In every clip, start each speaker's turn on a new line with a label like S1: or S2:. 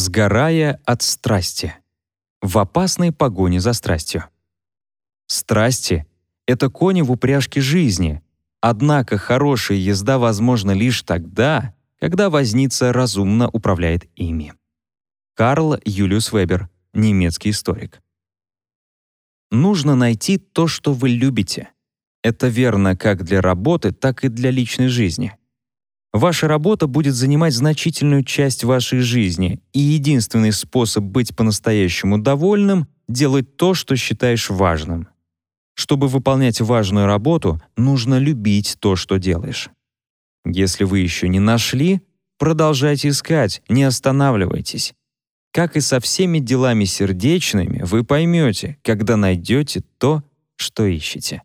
S1: Сгорая от страсти. В опасной погоне за страстью. Страсти — это кони в упряжке жизни, однако хорошая езда возможна лишь тогда, когда возница разумно управляет ими. Карл Юлиус Вебер, немецкий историк. Нужно найти то, что вы любите. Это верно как для работы, так и для личной жизни. Ваша работа будет занимать значительную часть вашей жизни, и единственный способ быть по-настоящему довольным — делать то, что считаешь важным. Чтобы выполнять важную работу, нужно любить то, что делаешь. Если вы еще не нашли, продолжайте искать, не останавливайтесь. Как и со всеми делами сердечными, вы поймете, когда найдете то, что ищете.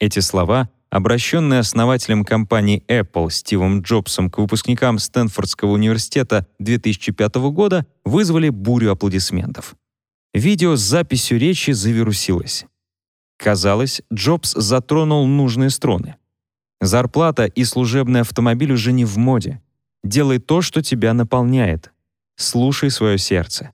S1: Эти слова, обращенные основателем компании Apple Стивом Джобсом к выпускникам Стэнфордского университета 2005 года, вызвали бурю аплодисментов. Видео с записью речи завирусилось. Казалось, Джобс затронул нужные струны. Зарплата и служебный автомобиль уже не в моде. Делай то, что тебя наполняет, слушай свое сердце.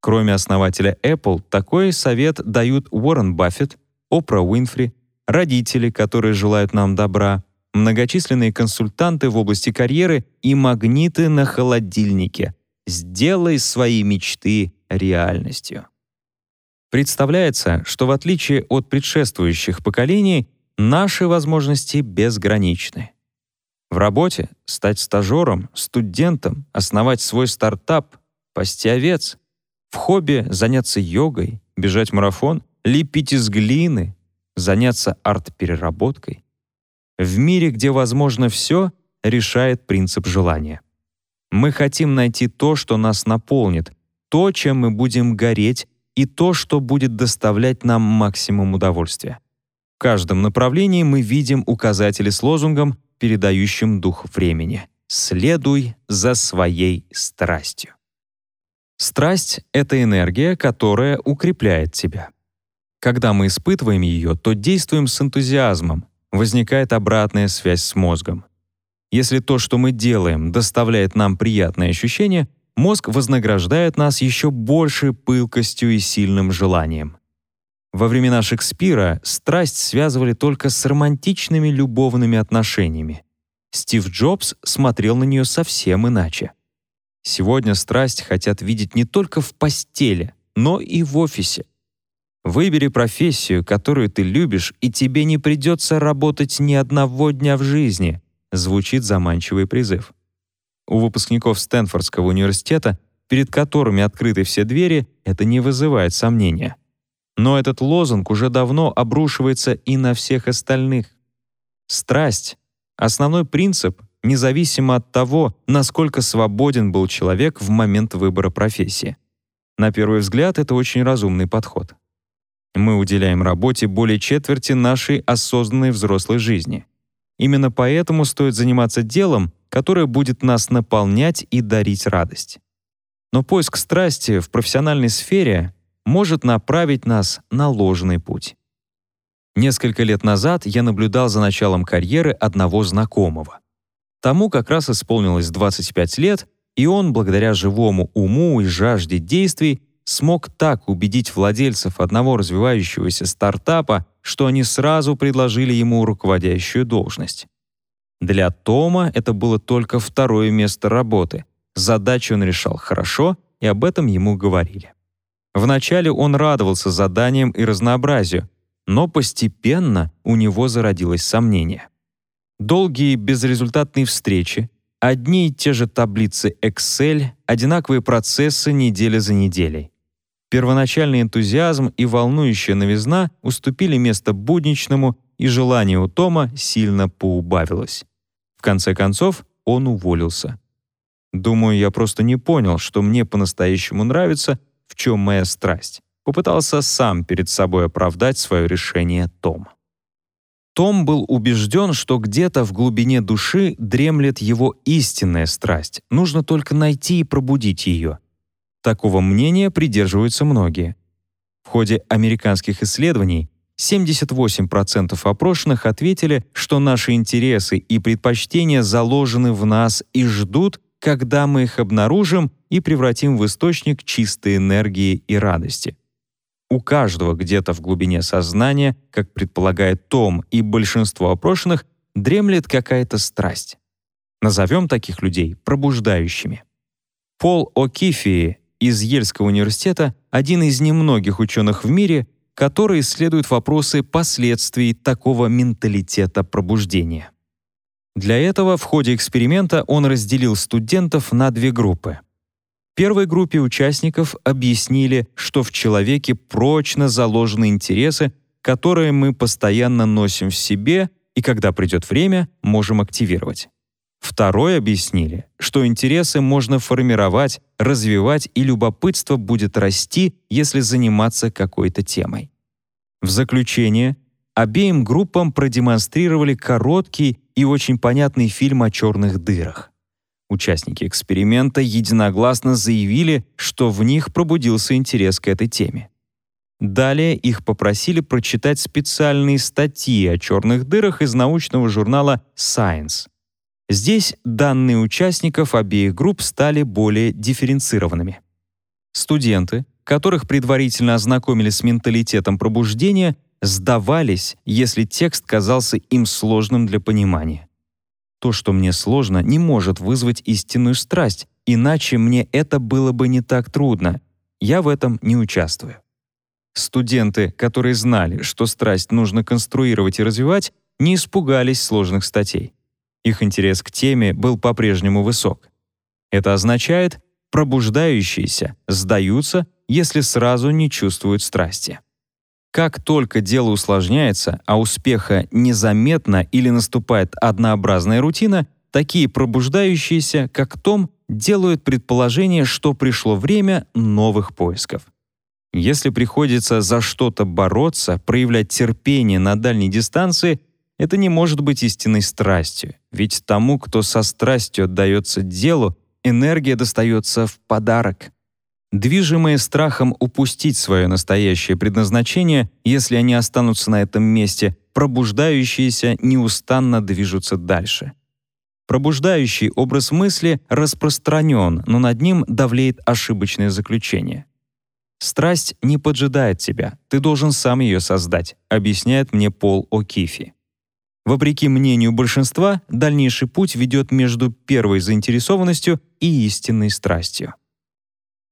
S1: Кроме основателя Apple, такой совет дают Уоррен Баффет, Опра Уинфри, родители, которые желают нам добра, многочисленные консультанты в области карьеры и магниты на холодильнике. Сделай свои мечты реальностью. Представляется, что в отличие от предшествующих поколений, наши возможности безграничны. В работе стать стажером, студентом, основать свой стартап, пасти овец. В хобби заняться йогой, бежать марафон, лепить из глины, заняться арт-переработкой. В мире, где возможно все, решает принцип желания. Мы хотим найти то, что нас наполнит, то, чем мы будем гореть, и то, что будет доставлять нам максимум удовольствия. В каждом направлении мы видим указатели с лозунгом передающим дух времени. Следуй за своей страстью. Страсть — это энергия, которая укрепляет тебя. Когда мы испытываем ее, то действуем с энтузиазмом, возникает обратная связь с мозгом. Если то, что мы делаем, доставляет нам приятные ощущения, мозг вознаграждает нас еще большей пылкостью и сильным желанием. Во времена Шекспира страсть связывали только с романтичными любовными отношениями. Стив Джобс смотрел на нее совсем иначе. Сегодня страсть хотят видеть не только в постели, но и в офисе. Выбери профессию, которую ты любишь, и тебе не придется работать ни одного дня в жизни, звучит заманчивый призыв. У выпускников Стэнфордского университета, перед которыми открыты все двери, это не вызывает сомнения. Но этот лозунг уже давно обрушивается и на всех остальных. Страсть — основной принцип, независимо от того, насколько свободен был человек в момент выбора профессии. На первый взгляд, это очень разумный подход. Мы уделяем работе более четверти нашей осознанной взрослой жизни. Именно поэтому стоит заниматься делом, которое будет нас наполнять и дарить радость. Но поиск страсти в профессиональной сфере может направить нас на ложный путь. Несколько лет назад я наблюдал за началом карьеры одного знакомого. Тому как раз исполнилось 25 лет, и он, благодаря живому уму и жажде действий, смог так убедить владельцев одного развивающегося стартапа, что они сразу предложили ему руководящую должность. Для Тома это было только второе место работы. Задачу он решал хорошо, и об этом ему говорили. Вначале он радовался заданиям и разнообразию, но постепенно у него зародилось сомнение. Долгие безрезультатные встречи, одни и те же таблицы Excel, одинаковые процессы неделя за неделей. Первоначальный энтузиазм и волнующая новизна уступили место будничному, и желание у Тома сильно поубавилось. В конце концов, он уволился. Думаю, я просто не понял, что мне по-настоящему нравится, в чем моя страсть. Попытался сам перед собой оправдать свое решение Том. Том был убежден, что где-то в глубине души дремлет его истинная страсть. Нужно только найти и пробудить ее. Такого мнения придерживаются многие. В ходе американских исследований 78% опрошенных ответили, что наши интересы и предпочтения заложены в нас и ждут, когда мы их обнаружим и превратим в источник чистой энергии и радости. У каждого где-то в глубине сознания, как предполагает Том и большинство опрошенных, дремлет какая-то страсть. Назовем таких людей пробуждающими. Пол О'Кифи из Ельского университета один из немногих ученых в мире, который исследует вопросы последствий такого менталитета пробуждения. Для этого в ходе эксперимента он разделил студентов на две группы. Первой группе участников объяснили, что в человеке прочно заложены интересы, которые мы постоянно носим в себе и когда придет время, можем активировать. Второй объяснили, что интересы можно формировать, развивать и любопытство будет расти, если заниматься какой-то темой. В заключение, обеим группам продемонстрировали короткий и очень понятный фильм о черных дырах. Участники эксперимента единогласно заявили, что в них пробудился интерес к этой теме. Далее их попросили прочитать специальные статьи о черных дырах из научного журнала Science. Здесь данные участников обеих групп стали более дифференцированными. Студенты, которых предварительно ознакомили с менталитетом пробуждения, сдавались, если текст казался им сложным для понимания. То, что мне сложно, не может вызвать истинную страсть, иначе мне это было бы не так трудно. Я в этом не участвую. Студенты, которые знали, что страсть нужно конструировать и развивать, не испугались сложных статей. Их интерес к теме был по-прежнему высок. Это означает, пробуждающиеся сдаются, если сразу не чувствуют страсти. Как только дело усложняется, а успеха незаметно или наступает однообразная рутина, такие пробуждающиеся, как Том, делают предположение, что пришло время новых поисков. Если приходится за что-то бороться, проявлять терпение на дальней дистанции, это не может быть истинной страстью, ведь тому, кто со страстью отдается делу, энергия достается в подарок. Движимые страхом упустить свое настоящее предназначение, если они останутся на этом месте, пробуждающиеся неустанно движутся дальше. Пробуждающий образ мысли распространен, но над ним давлеет ошибочное заключение. «Страсть не поджидает тебя, ты должен сам ее создать», объясняет мне Пол О'Кифи. Вопреки мнению большинства, дальнейший путь ведет между первой заинтересованностью и истинной страстью.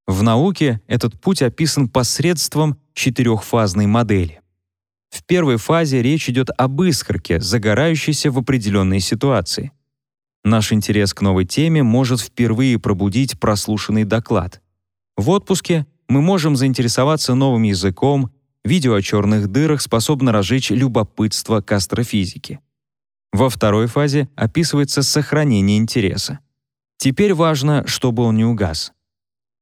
S1: В науке этот путь описан посредством четырехфазной модели. В первой фазе речь идет об искорке, загорающейся в определенной ситуации. Наш интерес к новой теме может впервые пробудить прослушанный доклад. В отпуске мы можем заинтересоваться новым языком, видео о черных дырах способно разжечь любопытство к астрофизике. Во второй фазе описывается сохранение интереса. Теперь важно, чтобы он не угас.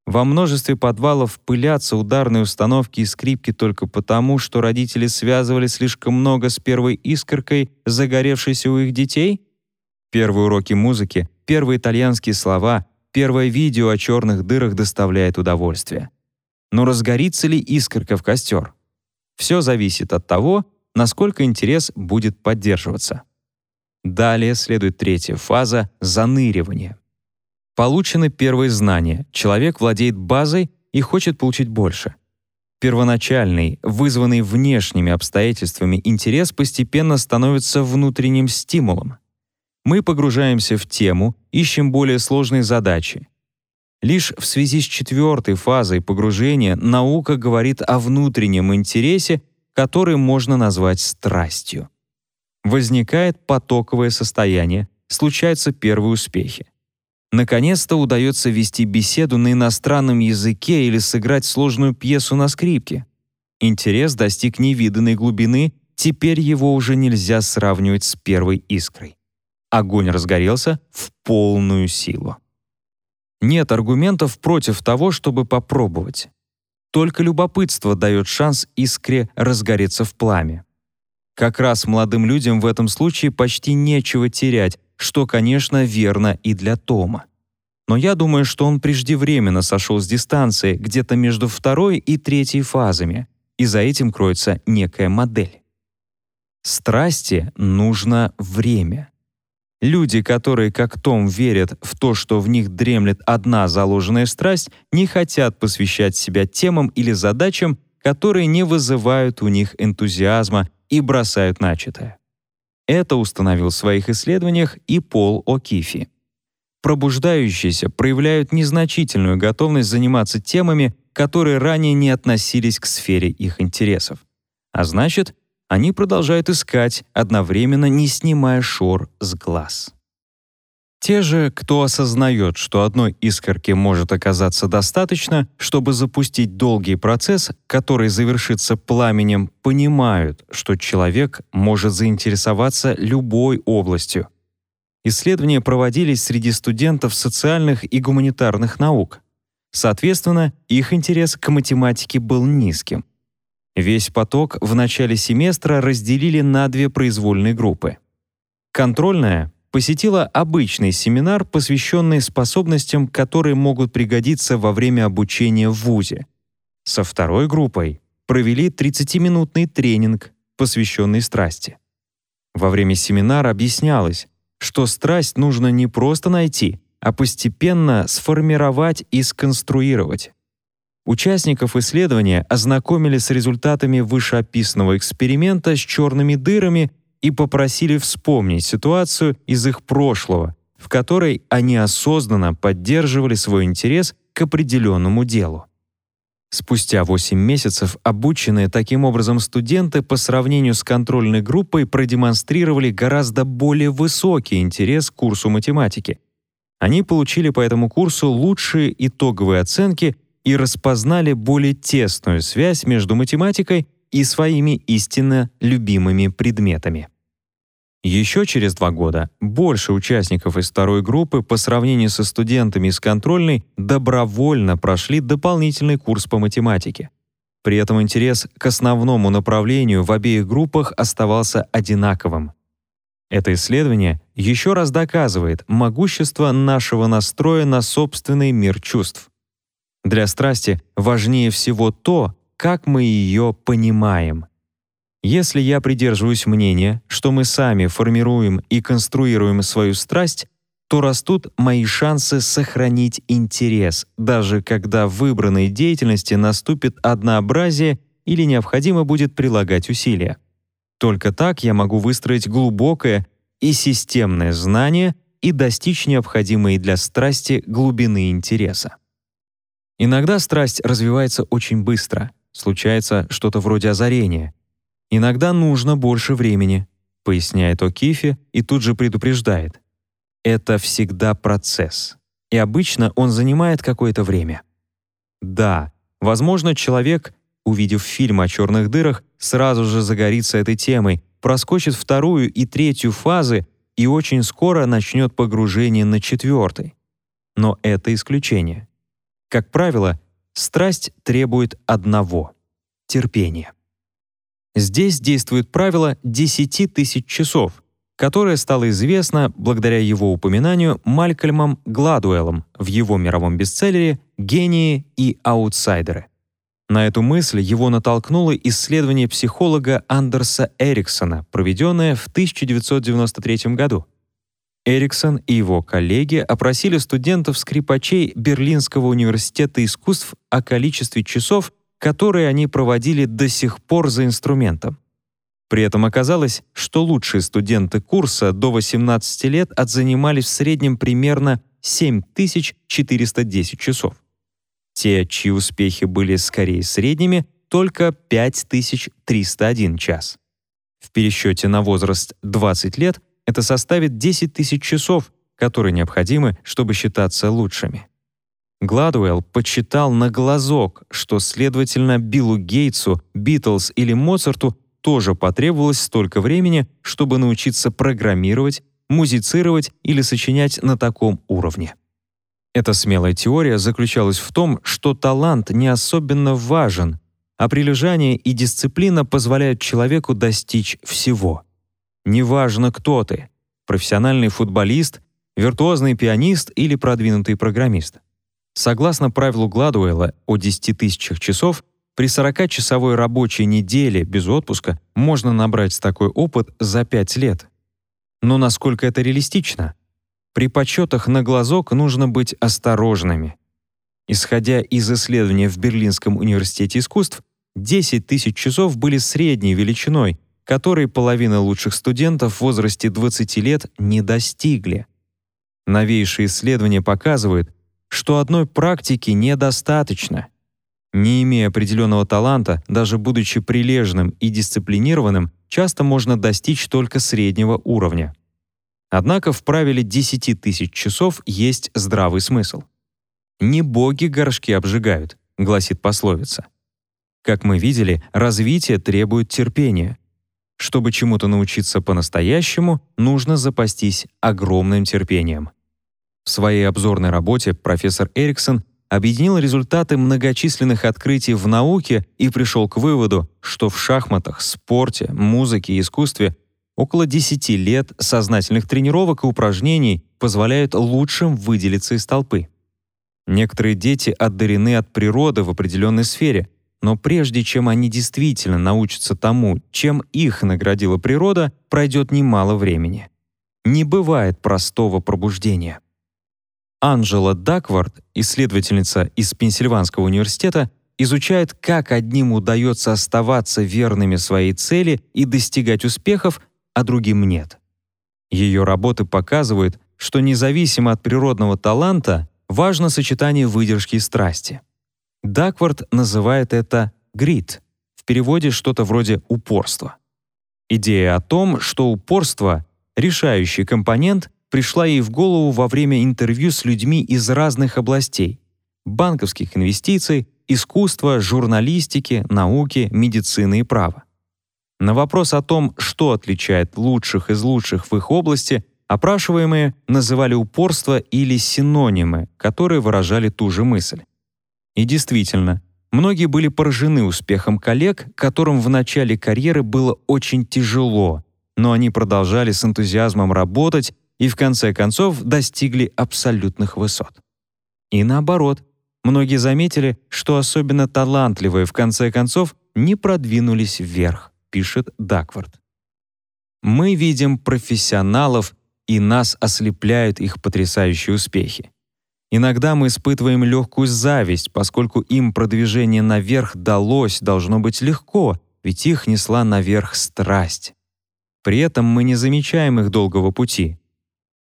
S1: Во множестве подвалов пылятся ударные установки и скрипки только потому, что родители связывали слишком много с первой искоркой, загоревшейся у их детей? Первые уроки музыки, первые итальянские слова, первое видео о черных дырах доставляет удовольствие. Но разгорится ли искорка в костер? Все зависит от того, насколько интерес будет поддерживаться. Далее следует третья фаза — заныривание. Получены первые знания, человек владеет базой и хочет получить больше. Первоначальный, вызванный внешними обстоятельствами интерес постепенно становится внутренним стимулом. Мы погружаемся в тему, ищем более сложные задачи. Лишь в связи с четвертой фазой погружения наука говорит о внутреннем интересе, который можно назвать страстью. Возникает потоковое состояние, случаются первые успехи. Наконец-то удается вести беседу на иностранном языке или сыграть сложную пьесу на скрипке. Интерес достиг невиданной глубины, теперь его уже нельзя сравнивать с первой искрой. Огонь разгорелся в полную силу. Нет аргументов против того, чтобы попробовать. Только любопытство дает шанс искре разгореться в пламя. Как раз молодым людям в этом случае почти нечего терять, что, конечно, верно и для Тома. Но я думаю, что он преждевременно сошел с дистанции где-то между второй и третьей фазами, и за этим кроется некая модель. Страсти нужно время. Люди, которые как Том верят в то, что в них дремлет одна заложенная страсть, не хотят посвящать себя темам или задачам, которые не вызывают у них энтузиазма и бросают начатое. Это установил в своих исследованиях и Пол О'Кифи. Пробуждающиеся проявляют незначительную готовность заниматься темами, которые ранее не относились к сфере их интересов. А значит, они продолжают искать, одновременно не снимая шор с глаз. Те же, кто осознает, что одной искорки может оказаться достаточно, чтобы запустить долгий процесс, который завершится пламенем, понимают, что человек может заинтересоваться любой областью. Исследования проводились среди студентов социальных и гуманитарных наук. Соответственно, их интерес к математике был низким. Весь поток в начале семестра разделили на две произвольные группы. Контрольная посетила обычный семинар, посвященный способностям, которые могут пригодиться во время обучения в ВУЗе. Со второй группой провели 30-минутный тренинг, посвященный страсти. Во время семинара объяснялось, что страсть нужно не просто найти, а постепенно сформировать и сконструировать. Участников исследования ознакомили с результатами вышеописанного эксперимента с черными дырами и попросили вспомнить ситуацию из их прошлого, в которой они осознанно поддерживали свой интерес к определенному делу. Спустя 8 месяцев обученные таким образом студенты по сравнению с контрольной группой продемонстрировали гораздо более высокий интерес к курсу математики. Они получили по этому курсу лучшие итоговые оценки и распознали более тесную связь между математикой и своими истинно любимыми предметами. Еще через два года больше участников из второй группы по сравнению со студентами из контрольной добровольно прошли дополнительный курс по математике. При этом интерес к основному направлению в обеих группах оставался одинаковым. Это исследование еще раз доказывает могущество нашего настроя на собственный мир чувств. Для страсти важнее всего то, как мы ее понимаем — если я придерживаюсь мнения, что мы сами формируем и конструируем свою страсть, то растут мои шансы сохранить интерес, даже когда в выбранной деятельности наступит однообразие или необходимо будет прилагать усилия. Только так я могу выстроить глубокое и системное знание и достичь необходимой для страсти глубины интереса. Иногда страсть развивается очень быстро, случается что-то вроде озарения — Иногда нужно больше времени, поясняет О'Кифи и тут же предупреждает. Это всегда процесс, и обычно он занимает какое-то время. Да, возможно, человек, увидев фильм о черных дырах, сразу же загорится этой темой, проскочит вторую и третью фазы и очень скоро начнет погружение на четвертой. Но это исключение. Как правило, страсть требует одного — терпения. Здесь действует правило 10 тысяч часов, которое стало известно благодаря его упоминанию Малькольмом Гладуэллом в его мировом бестселлере «Гении и аутсайдеры». На эту мысль его натолкнуло исследование психолога Андерса Эриксона, проведенное в 1993 году. Эриксон и его коллеги опросили студентов-скрипачей Берлинского университета искусств о количестве часов, которые они проводили до сих пор за инструментом. При этом оказалось, что лучшие студенты курса до 18 лет отзанимались в среднем примерно 7410 часов. Те, чьи успехи были скорее средними, только 5301 час. В пересчете на возраст 20 лет это составит 10 тысяч часов, которые необходимы, чтобы считаться лучшими. Гладуэлл подсчитал на глазок, что, следовательно, Биллу Гейтсу, Битлз или Моцарту тоже потребовалось столько времени, чтобы научиться программировать, музицировать или сочинять на таком уровне. Эта смелая теория заключалась в том, что талант не особенно важен, а прилежание и дисциплина позволяют человеку достичь всего. Неважно, кто ты — профессиональный футболист, виртуозный пианист или продвинутый программист. Согласно правилу Гладуэлла о 10 тысячах часов, при 40-часовой рабочей неделе без отпуска можно набрать такой опыт за 5 лет. Но насколько это реалистично? При подсчетах на глазок нужно быть осторожными. Исходя из исследования в Берлинском университете искусств, 10 тысяч часов были средней величиной, которой половина лучших студентов в возрасте 20 лет не достигли. Новейшие исследования показывают, что одной практики недостаточно. Не имея определенного таланта, даже будучи прилежным и дисциплинированным, часто можно достичь только среднего уровня. Однако в правиле 10 тысяч часов есть здравый смысл. «Не боги горшки обжигают», — гласит пословица. Как мы видели, развитие требует терпения. Чтобы чему-то научиться по-настоящему, нужно запастись огромным терпением. В своей обзорной работе профессор Эриксон объединил результаты многочисленных открытий в науке и пришел к выводу, что в шахматах, спорте, музыке и искусстве около 10 лет сознательных тренировок и упражнений позволяют лучшим выделиться из толпы. Некоторые дети одарены от природы в определенной сфере, но прежде чем они действительно научатся тому, чем их наградила природа, пройдет немало времени. Не бывает простого пробуждения. Анжела Даквард, исследовательница из Пенсильванского университета, изучает, как одним удается оставаться верными своей цели и достигать успехов, а другим нет. Ее работы показывают, что независимо от природного таланта важно сочетание выдержки и страсти. Даквард называет это «грит», в переводе что-то вроде «упорство». Идея о том, что упорство — решающий компонент, пришла ей в голову во время интервью с людьми из разных областей — банковских инвестиций, искусства, журналистики, науки, медицины и права. На вопрос о том, что отличает лучших из лучших в их области, опрашиваемые называли упорство или синонимы, которые выражали ту же мысль. И действительно, многие были поражены успехом коллег, которым в начале карьеры было очень тяжело, но они продолжали с энтузиазмом работать и в конце концов достигли абсолютных высот. И наоборот, многие заметили, что особенно талантливые в конце концов не продвинулись вверх, пишет Даквард. Мы видим профессионалов, и нас ослепляют их потрясающие успехи. Иногда мы испытываем легкую зависть, поскольку им продвижение наверх далось, должно быть легко, ведь их несла наверх страсть. При этом мы не замечаем их долгого пути.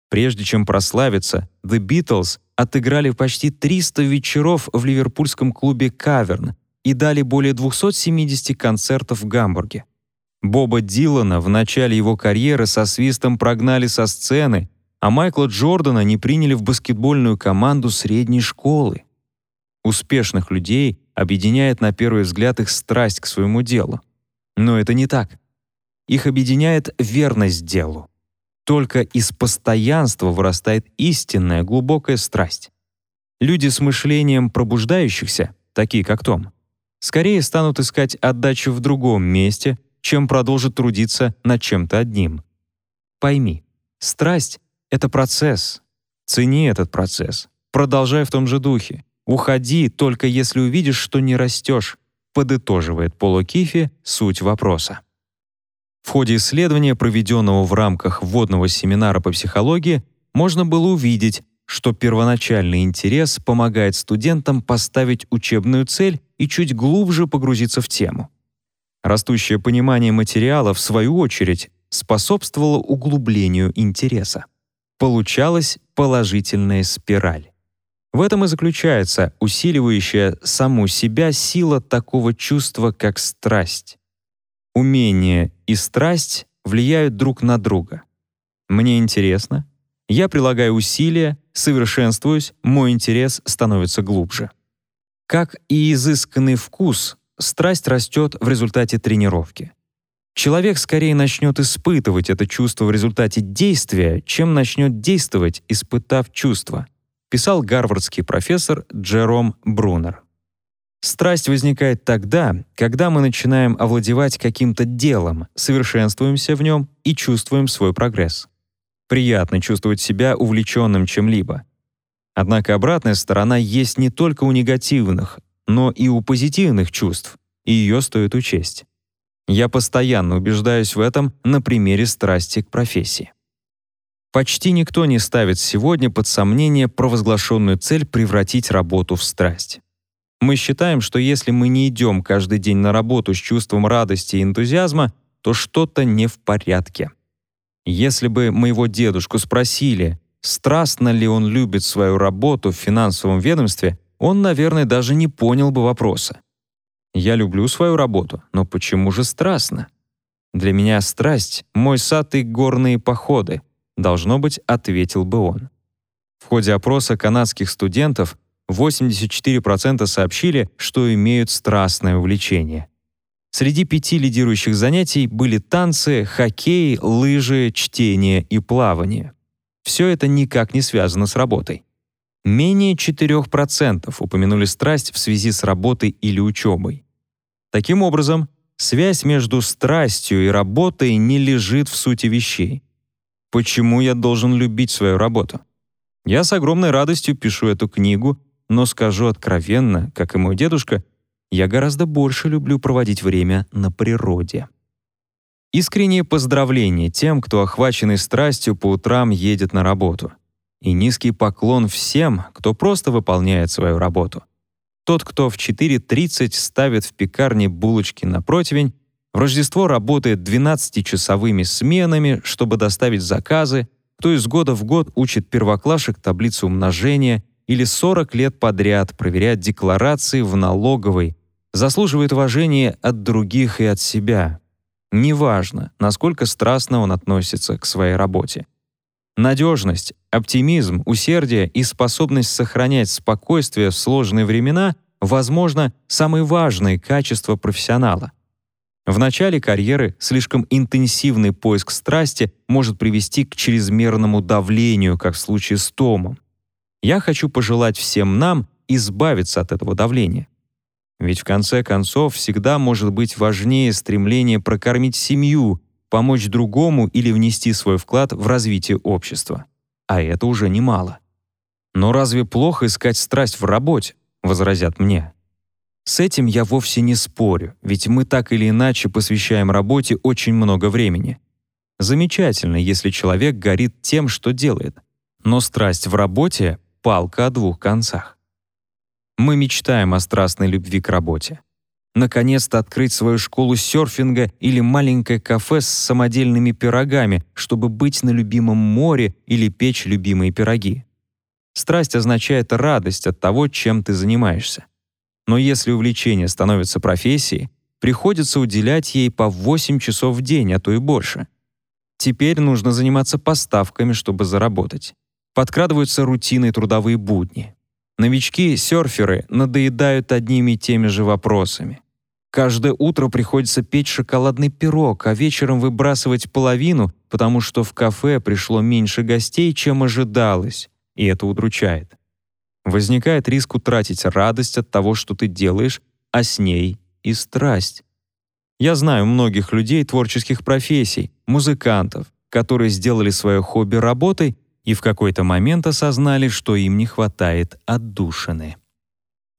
S1: Прежде чем прославиться, The Beatles отыграли почти 300 вечеров в ливерпульском клубе «Каверн» и дали более 270 концертов в Гамбурге. Боба Дилана в начале его карьеры со свистом прогнали со сцены, а Майкла Джордана не приняли в баскетбольную команду средней школы. Успешных людей объединяет на первый взгляд их страсть к своему делу. Но это не так. Их объединяет верность делу. Только из постоянства вырастает истинная глубокая страсть. Люди с мышлением пробуждающихся, такие как Том, скорее станут искать отдачу в другом месте, чем продолжат трудиться над чем-то одним. Пойми, страсть — это процесс. Цени этот процесс. Продолжай в том же духе. Уходи, только если увидишь, что не растешь, подытоживает Поло Кифи суть вопроса. В ходе исследования, проведенного в рамках вводного семинара по психологии, можно было увидеть, что первоначальный интерес помогает студентам поставить учебную цель и чуть глубже погрузиться в тему. Растущее понимание материала, в свою очередь, способствовало углублению интереса. Получалась положительная спираль. В этом и заключается усиливающая саму себя сила такого чувства, как страсть. Умение и страсть влияют друг на друга. Мне интересно, я прилагаю усилия, совершенствуюсь, мой интерес становится глубже. Как и изысканный вкус, страсть растет в результате тренировки. Человек скорее начнет испытывать это чувство в результате действия, чем начнет действовать, испытав чувство, писал гарвардский профессор Джером Брунер. Страсть возникает тогда, когда мы начинаем овладевать каким-то делом, совершенствуемся в нем и чувствуем свой прогресс. Приятно чувствовать себя увлеченным чем-либо. Однако обратная сторона есть не только у негативных, но и у позитивных чувств, и ее стоит учесть. Я постоянно убеждаюсь в этом на примере страсти к профессии. Почти никто не ставит сегодня под сомнение провозглашенную цель превратить работу в страсть. Мы считаем, что если мы не идем каждый день на работу с чувством радости и энтузиазма, то что-то не в порядке. Если бы моего дедушку спросили, страстно ли он любит свою работу в финансовом ведомстве, он, наверное, даже не понял бы вопроса. Я люблю свою работу, но почему же страстно? Для меня страсть — мой сад и горные походы, должно быть, ответил бы он. В ходе опроса канадских студентов 84% сообщили, что имеют страстное увлечение. Среди пяти лидирующих занятий были танцы, хоккей, лыжи, чтение и плавание. Все это никак не связано с работой. Менее 4% упомянули страсть в связи с работой или учебой. Таким образом, связь между страстью и работой не лежит в сути вещей. Почему я должен любить свою работу? Я с огромной радостью пишу эту книгу но скажу откровенно, как и мой дедушка, я гораздо больше люблю проводить время на природе. Искреннее поздравление тем, кто охваченный страстью по утрам едет на работу. И низкий поклон всем, кто просто выполняет свою работу. Тот, кто в 4.30 ставит в пекарне булочки на противень, в Рождество работает 12-часовыми сменами, чтобы доставить заказы, кто из года в год учит первоклашек таблицу умножения или 40 лет подряд проверять декларации в налоговой, заслуживает уважения от других и от себя. Неважно, насколько страстно он относится к своей работе. Надежность, оптимизм, усердие и способность сохранять спокойствие в сложные времена, возможно, самые важные качества профессионала. В начале карьеры слишком интенсивный поиск страсти может привести к чрезмерному давлению, как в случае с Томом. Я хочу пожелать всем нам избавиться от этого давления. Ведь в конце концов всегда может быть важнее стремление прокормить семью, помочь другому или внести свой вклад в развитие общества. А это уже немало. Но разве плохо искать страсть в работе, возразят мне. С этим я вовсе не спорю, ведь мы так или иначе посвящаем работе очень много времени. Замечательно, если человек горит тем, что делает. Но страсть в работе палка о двух концах. Мы мечтаем о страстной любви к работе. Наконец-то открыть свою школу серфинга или маленькое кафе с самодельными пирогами, чтобы быть на любимом море или печь любимые пироги. Страсть означает радость от того, чем ты занимаешься. Но если увлечение становится профессией, приходится уделять ей по 8 часов в день, а то и больше. Теперь нужно заниматься поставками, чтобы заработать подкрадываются рутины трудовые будни. Новички-серферы надоедают одними и теми же вопросами. Каждое утро приходится печь шоколадный пирог, а вечером выбрасывать половину, потому что в кафе пришло меньше гостей, чем ожидалось, и это удручает. Возникает риск утратить радость от того, что ты делаешь, а с ней и страсть. Я знаю многих людей творческих профессий, музыкантов, которые сделали свое хобби работой и в какой-то момент осознали, что им не хватает отдушины.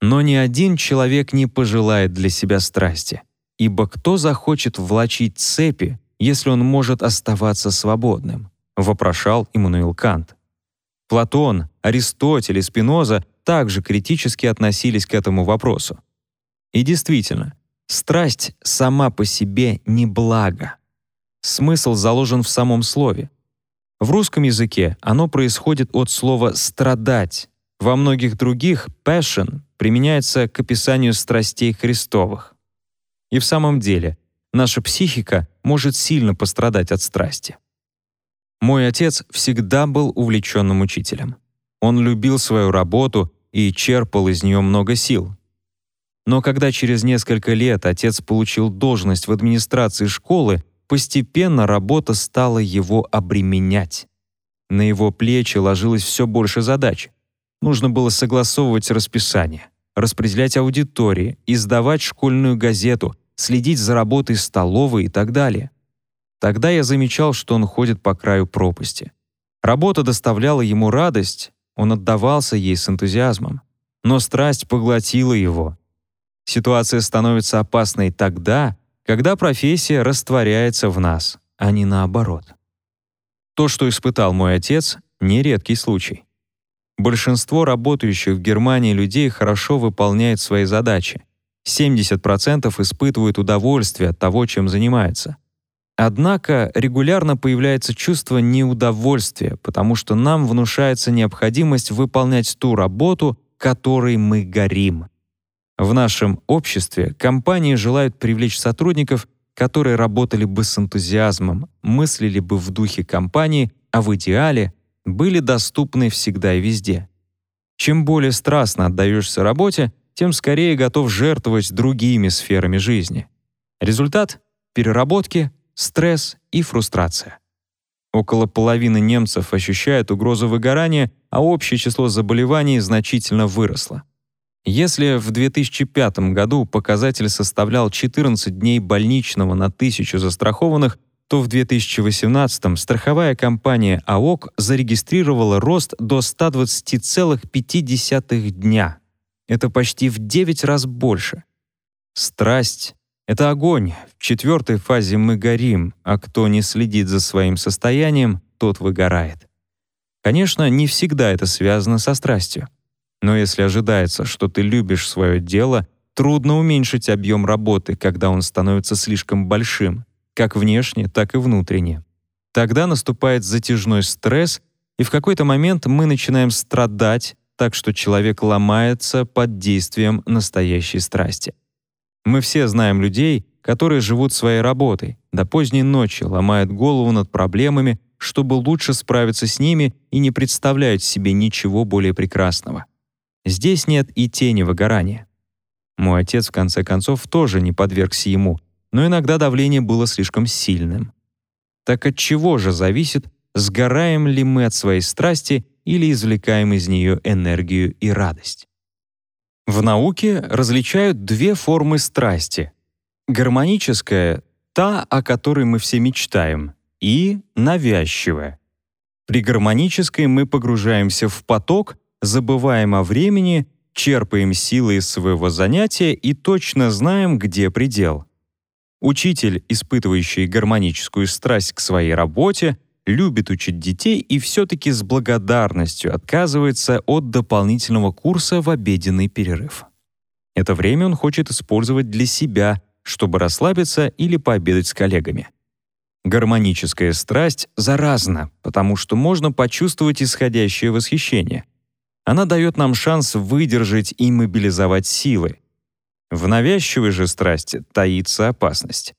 S1: Но ни один человек не пожелает для себя страсти, ибо кто захочет влачить цепи, если он может оставаться свободным, вопрошал Иммануил Кант. Платон, Аристотель и Спиноза также критически относились к этому вопросу. И действительно, страсть сама по себе не благо. Смысл заложен в самом слове — в русском языке оно происходит от слова «страдать». Во многих других «passion» применяется к описанию страстей Христовых. И в самом деле, наша психика может сильно пострадать от страсти. Мой отец всегда был увлеченным учителем. Он любил свою работу и черпал из нее много сил. Но когда через несколько лет отец получил должность в администрации школы, Постепенно работа стала его обременять. На его плечи ложилось все больше задач. Нужно было согласовывать расписание, распределять аудитории, издавать школьную газету, следить за работой столовой и так далее. Тогда я замечал, что он ходит по краю пропасти. Работа доставляла ему радость, он отдавался ей с энтузиазмом. Но страсть поглотила его. Ситуация становится опасной тогда, когда профессия растворяется в нас, а не наоборот. То, что испытал мой отец, не редкий случай. Большинство работающих в Германии людей хорошо выполняет свои задачи. 70% испытывают удовольствие от того, чем занимаются. Однако регулярно появляется чувство неудовольствия, потому что нам внушается необходимость выполнять ту работу, которой мы горим. В нашем обществе компании желают привлечь сотрудников, которые работали бы с энтузиазмом, мыслили бы в духе компании, а в идеале были доступны всегда и везде. Чем более страстно отдаешься работе, тем скорее готов жертвовать другими сферами жизни. Результат — переработки, стресс и фрустрация. Около половины немцев ощущают угрозу выгорания, а общее число заболеваний значительно выросло. Если в 2005 году показатель составлял 14 дней больничного на тысячу застрахованных, то в 2018 страховая компания АОК зарегистрировала рост до 120,5 дня. Это почти в 9 раз больше. Страсть — это огонь. В четвертой фазе мы горим, а кто не следит за своим состоянием, тот выгорает. Конечно, не всегда это связано со страстью. Но если ожидается, что ты любишь свое дело, трудно уменьшить объем работы, когда он становится слишком большим, как внешне, так и внутренне. Тогда наступает затяжной стресс, и в какой-то момент мы начинаем страдать, так что человек ломается под действием настоящей страсти. Мы все знаем людей, которые живут своей работой, до поздней ночи ломают голову над проблемами, чтобы лучше справиться с ними и не представляют себе ничего более прекрасного. Здесь нет и тени выгорания. Мой отец, в конце концов, тоже не подвергся ему, но иногда давление было слишком сильным. Так от чего же зависит, сгораем ли мы от своей страсти или извлекаем из нее энергию и радость? В науке различают две формы страсти. Гармоническая — та, о которой мы все мечтаем, и навязчивая. При гармонической мы погружаемся в поток забываем о времени, черпаем силы из своего занятия и точно знаем, где предел. Учитель, испытывающий гармоническую страсть к своей работе, любит учить детей и все-таки с благодарностью отказывается от дополнительного курса в обеденный перерыв. Это время он хочет использовать для себя, чтобы расслабиться или пообедать с коллегами. Гармоническая страсть заразна, потому что можно почувствовать исходящее восхищение. Она дает нам шанс выдержать и мобилизовать силы. В навязчивой же страсти таится опасность.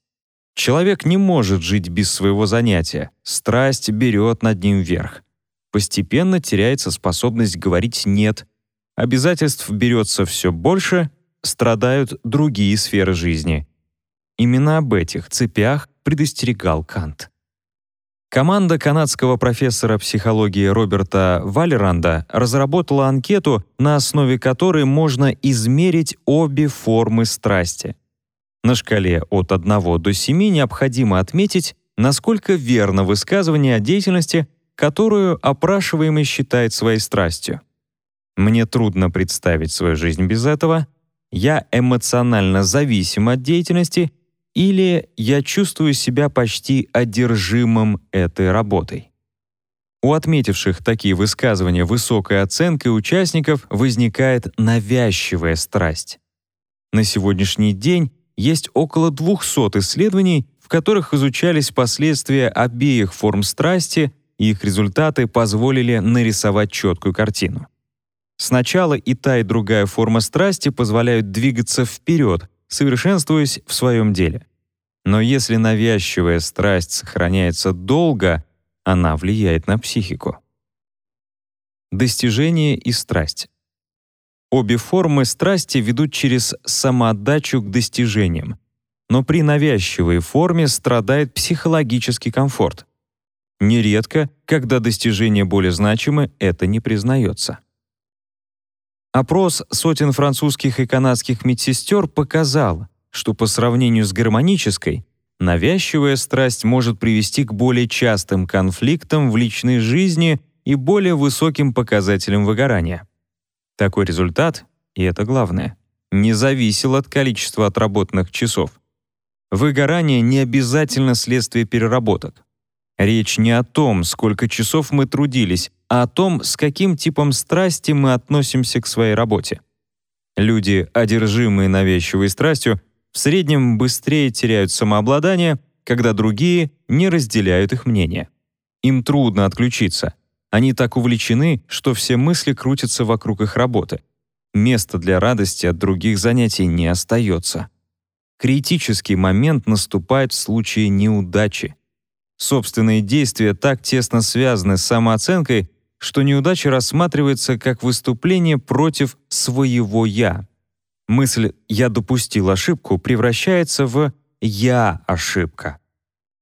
S1: Человек не может жить без своего занятия, страсть берет над ним верх. Постепенно теряется способность говорить «нет», обязательств берется все больше, страдают другие сферы жизни. Именно об этих цепях предостерегал Кант. Команда канадского профессора психологии Роберта Валеранда разработала анкету, на основе которой можно измерить обе формы страсти. На шкале от 1 до 7 необходимо отметить, насколько верно высказывание о деятельности, которую опрашиваемый считает своей страстью. Мне трудно представить свою жизнь без этого. Я эмоционально зависим от деятельности или я чувствую себя почти одержимым этой работой. У отметивших такие высказывания высокой оценкой участников возникает навязчивая страсть. На сегодняшний день есть около 200 исследований, в которых изучались последствия обеих форм страсти, и их результаты позволили нарисовать четкую картину. Сначала и та, и другая форма страсти позволяют двигаться вперед, совершенствуясь в своем деле. Но если навязчивая страсть сохраняется долго, она влияет на психику. Достижение и страсть. Обе формы страсти ведут через самоотдачу к достижениям, но при навязчивой форме страдает психологический комфорт. Нередко, когда достижения более значимы, это не признается. Опрос сотен французских и канадских медсестер показал, что по сравнению с гармонической, навязчивая страсть может привести к более частым конфликтам в личной жизни и более высоким показателям выгорания. Такой результат, и это главное, не зависел от количества отработанных часов. Выгорание не обязательно следствие переработок. Речь не о том, сколько часов мы трудились, а о том, с каким типом страсти мы относимся к своей работе. Люди, одержимые навязчивой страстью, в среднем быстрее теряют самообладание, когда другие не разделяют их мнение. Им трудно отключиться. Они так увлечены, что все мысли крутятся вокруг их работы. Места для радости от других занятий не остается. Критический момент наступает в случае неудачи. Собственные действия так тесно связаны с самооценкой, что неудача рассматривается как выступление против своего «я». Мысль «я допустил ошибку» превращается в «я ошибка».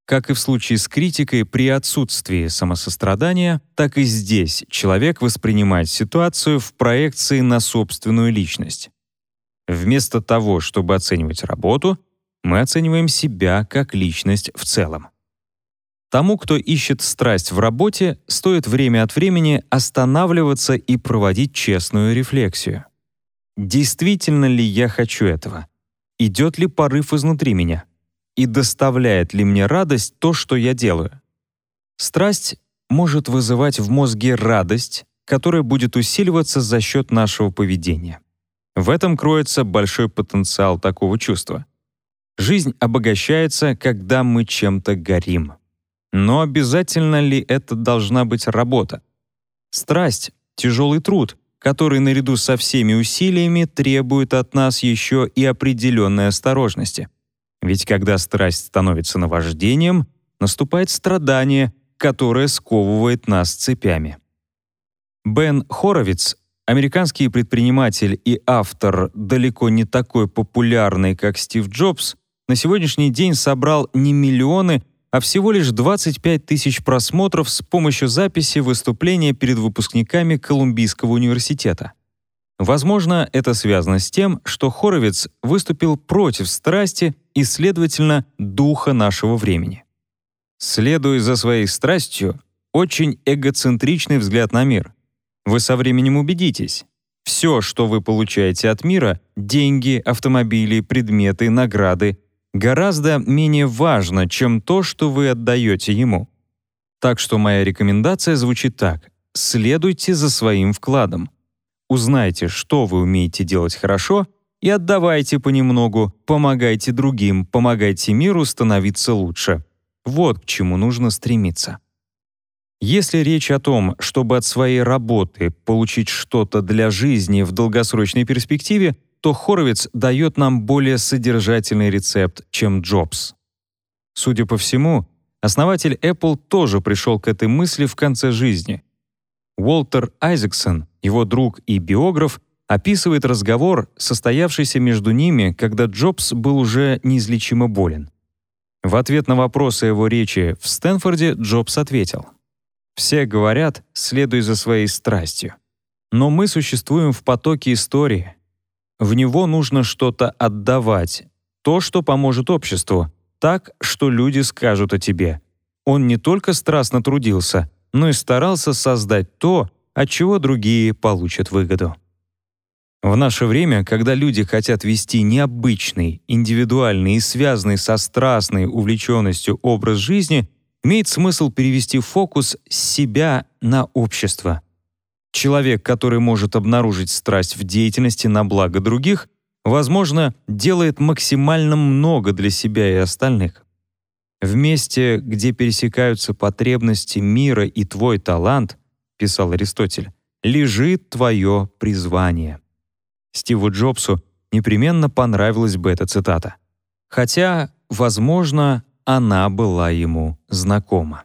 S1: Как и в случае с критикой при отсутствии самосострадания, так и здесь человек воспринимает ситуацию в проекции на собственную личность. Вместо того, чтобы оценивать работу, мы оцениваем себя как личность в целом. Тому, кто ищет страсть в работе, стоит время от времени останавливаться и проводить честную рефлексию. Действительно ли я хочу этого? Идет ли порыв изнутри меня? И доставляет ли мне радость то, что я делаю? Страсть может вызывать в мозге радость, которая будет усиливаться за счет нашего поведения. В этом кроется большой потенциал такого чувства. Жизнь обогащается, когда мы чем-то горим. Но обязательно ли это должна быть работа? Страсть — тяжелый труд, который наряду со всеми усилиями требует от нас еще и определенной осторожности. Ведь когда страсть становится наваждением, наступает страдание, которое сковывает нас цепями. Бен Хоровиц Американский предприниматель и автор, далеко не такой популярный, как Стив Джобс, на сегодняшний день собрал не миллионы, а всего лишь 25 тысяч просмотров с помощью записи выступления перед выпускниками Колумбийского университета. Возможно, это связано с тем, что Хоровиц выступил против страсти и, следовательно, духа нашего времени. Следуя за своей страстью, очень эгоцентричный взгляд на мир — вы со временем убедитесь. Все, что вы получаете от мира — деньги, автомобили, предметы, награды — гораздо менее важно, чем то, что вы отдаете ему. Так что моя рекомендация звучит так. Следуйте за своим вкладом. Узнайте, что вы умеете делать хорошо, и отдавайте понемногу, помогайте другим, помогайте миру становиться лучше. Вот к чему нужно стремиться. Если речь о том, чтобы от своей работы получить что-то для жизни в долгосрочной перспективе, то Хоровиц дает нам более содержательный рецепт, чем Джобс. Судя по всему, основатель Apple тоже пришел к этой мысли в конце жизни. Уолтер Айзексон, его друг и биограф, описывает разговор, состоявшийся между ними, когда Джобс был уже неизлечимо болен. В ответ на вопросы его речи в Стэнфорде Джобс ответил — все говорят, следуй за своей страстью. Но мы существуем в потоке истории. В него нужно что-то отдавать, то, что поможет обществу, так, что люди скажут о тебе. Он не только страстно трудился, но и старался создать то, от чего другие получат выгоду. В наше время, когда люди хотят вести необычный, индивидуальный и связанный со страстной увлеченностью образ жизни — имеет смысл перевести фокус с себя на общество. Человек, который может обнаружить страсть в деятельности на благо других, возможно, делает максимально много для себя и остальных. В месте, где пересекаются потребности мира и твой талант, писал Аристотель, лежит твое призвание. Стиву Джобсу непременно понравилась бы эта цитата. Хотя, возможно, она была ему знакома.